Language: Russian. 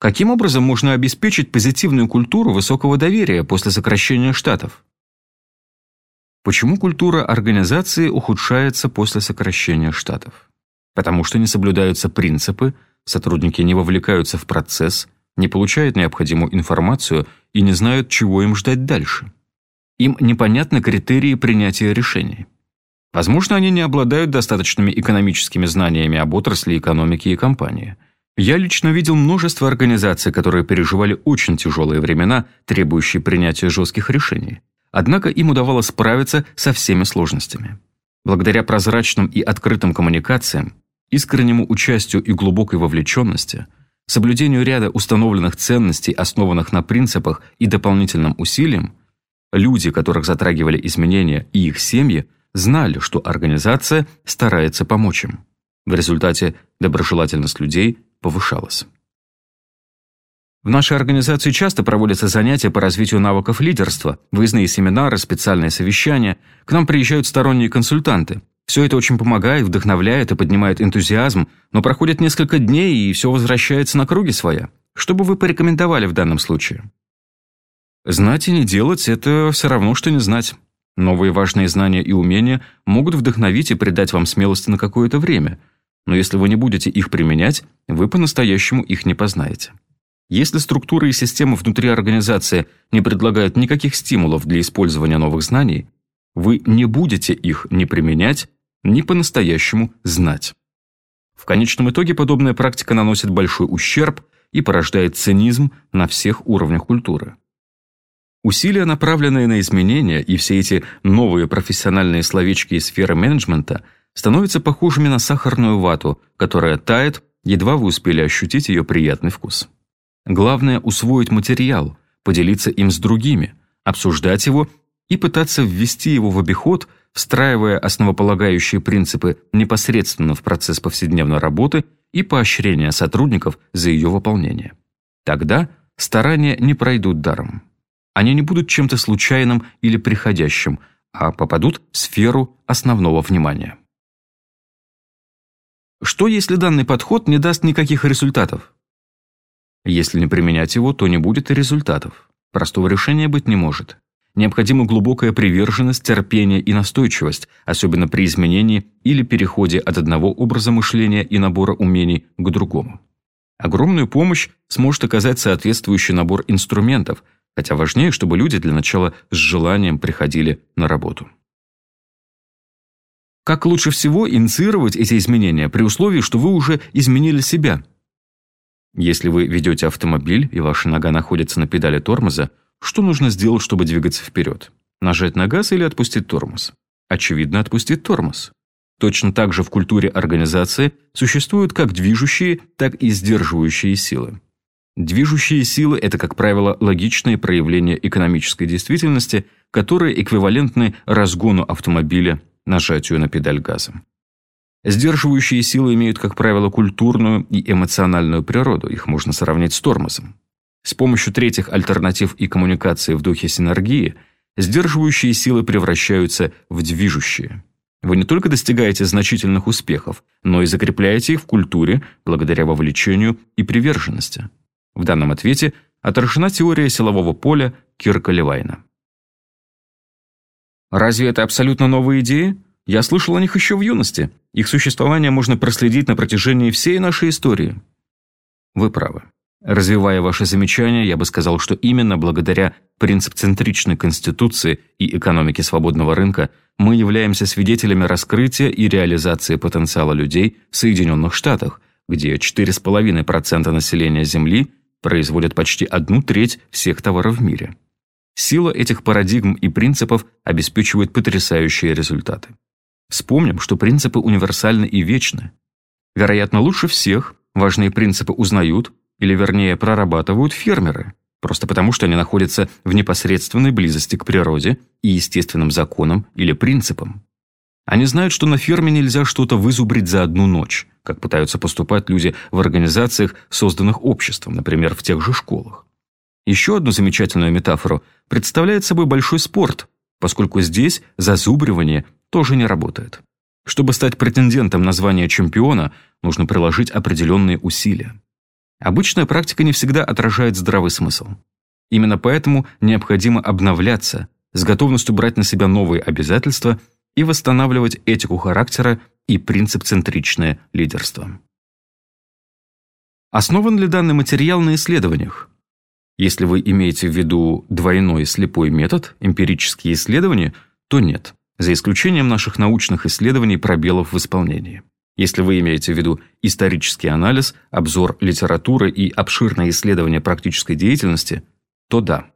Каким образом можно обеспечить позитивную культуру высокого доверия после сокращения штатов? Почему культура организации ухудшается после сокращения штатов? Потому что не соблюдаются принципы, сотрудники не вовлекаются в процесс, не получают необходимую информацию и не знают, чего им ждать дальше. Им непонятны критерии принятия решений. Возможно, они не обладают достаточными экономическими знаниями об отрасли экономики и компании. Я лично видел множество организаций, которые переживали очень тяжелые времена, требующие принятия жестких решений. Однако им удавалось справиться со всеми сложностями. Благодаря прозрачным и открытым коммуникациям, искреннему участию и глубокой вовлеченности, соблюдению ряда установленных ценностей, основанных на принципах и дополнительным усилиям, люди, которых затрагивали изменения, и их семьи, знали, что организация старается помочь им. В результате доброжелательность людей повышалась. В нашей организации часто проводятся занятия по развитию навыков лидерства, выездные семинары, специальные совещания. К нам приезжают сторонние консультанты. Все это очень помогает, вдохновляет и поднимает энтузиазм, но проходит несколько дней, и все возвращается на круги своя. Что бы вы порекомендовали в данном случае? Знать и не делать – это все равно, что не знать. Новые важные знания и умения могут вдохновить и придать вам смелости на какое-то время, но если вы не будете их применять, вы по-настоящему их не познаете. Если структуры и системы внутри организации не предлагают никаких стимулов для использования новых знаний, вы не будете их ни применять, ни по-настоящему знать. В конечном итоге подобная практика наносит большой ущерб и порождает цинизм на всех уровнях культуры. Усилия, направленные на изменения, и все эти новые профессиональные словечки из сферы менеджмента становятся похожими на сахарную вату, которая тает, едва вы успели ощутить ее приятный вкус. Главное – усвоить материал, поделиться им с другими, обсуждать его и пытаться ввести его в обиход, встраивая основополагающие принципы непосредственно в процесс повседневной работы и поощрения сотрудников за ее выполнение. Тогда старания не пройдут даром. Они не будут чем-то случайным или приходящим, а попадут в сферу основного внимания. Что если данный подход не даст никаких результатов? Если не применять его, то не будет и результатов. Простого решения быть не может. Необходима глубокая приверженность, терпение и настойчивость, особенно при изменении или переходе от одного образа мышления и набора умений к другому. Огромную помощь сможет оказать соответствующий набор инструментов, хотя важнее, чтобы люди для начала с желанием приходили на работу. Как лучше всего инициировать эти изменения при условии, что вы уже изменили себя – если вы ведете автомобиль, и ваша нога находится на педали тормоза, что нужно сделать, чтобы двигаться вперед? Нажать на газ или отпустить тормоз? Очевидно, отпустить тормоз. Точно так же в культуре организации существуют как движущие, так и сдерживающие силы. Движущие силы – это, как правило, логичные проявления экономической действительности, которые эквивалентны разгону автомобиля, нажатию на педаль газа. Сдерживающие силы имеют, как правило, культурную и эмоциональную природу, их можно сравнить с тормозом. С помощью третьих альтернатив и коммуникации в духе синергии сдерживающие силы превращаются в движущие. Вы не только достигаете значительных успехов, но и закрепляете их в культуре благодаря вовлечению и приверженности. В данном ответе отражена теория силового поля Кирка Левайна. Разве это абсолютно новые идеи? Я слышал о них еще в юности. Их существование можно проследить на протяжении всей нашей истории. Вы правы. Развивая ваши замечания, я бы сказал, что именно благодаря принцип-центричной конституции и экономике свободного рынка мы являемся свидетелями раскрытия и реализации потенциала людей в Соединенных Штатах, где 4,5% населения Земли производят почти одну треть всех товаров в мире. Сила этих парадигм и принципов обеспечивает потрясающие результаты. Вспомним, что принципы универсальны и вечны. Вероятно, лучше всех важные принципы узнают, или вернее прорабатывают фермеры, просто потому что они находятся в непосредственной близости к природе и естественным законам или принципам. Они знают, что на ферме нельзя что-то вызубрить за одну ночь, как пытаются поступать люди в организациях, созданных обществом, например, в тех же школах. Еще одну замечательную метафору представляет собой большой спорт, поскольку здесь зазубривание тоже не работает. Чтобы стать претендентом на звание чемпиона, нужно приложить определенные усилия. Обычная практика не всегда отражает здравый смысл. Именно поэтому необходимо обновляться, с готовностью брать на себя новые обязательства и восстанавливать этику характера и принцип-центричное лидерство. Основан ли данный материал на исследованиях? Если вы имеете в виду двойной слепой метод, эмпирические исследования, то нет, за исключением наших научных исследований пробелов в исполнении. Если вы имеете в виду исторический анализ, обзор литературы и обширное исследование практической деятельности, то да.